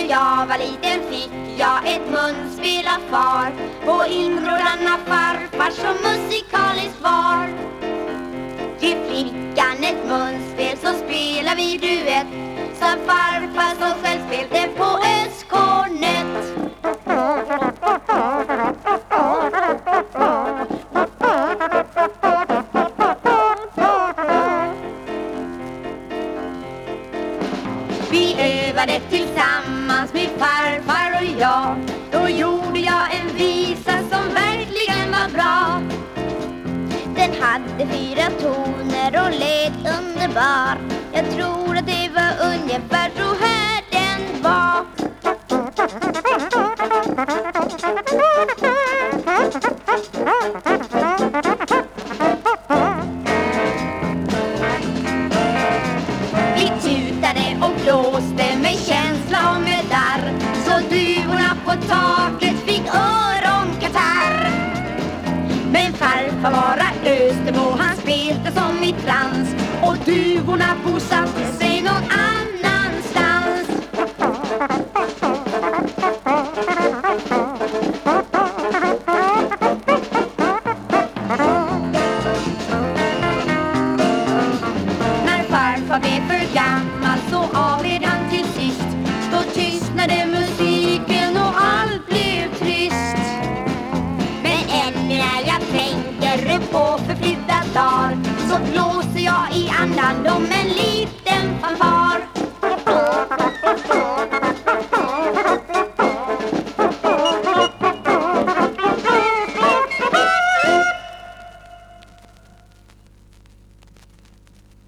När jag var liten fick jag ett munspel av far På inrådan av farfar som musikaliskt var. Ge flickan ett munspel så spelar vi duett. Sen far Vi övade tillsammans min farfar och jag. Då gjorde jag en visa som verkligen var bra. Den hade fyra toner och lät underbar. Jag tror att det var ungefär så här den var. Blåste med känsla och med darr Så duvorna på taket fick öronkatarr Men farfar bara öste på han spelte som i trans Och duvorna bosatte sig någon annanstans. När farfar blev för gammal tystnade musiken och allt blev trist Men än när jag tänker på förflutna dagar Så blåser jag i andan om en liten fanfar.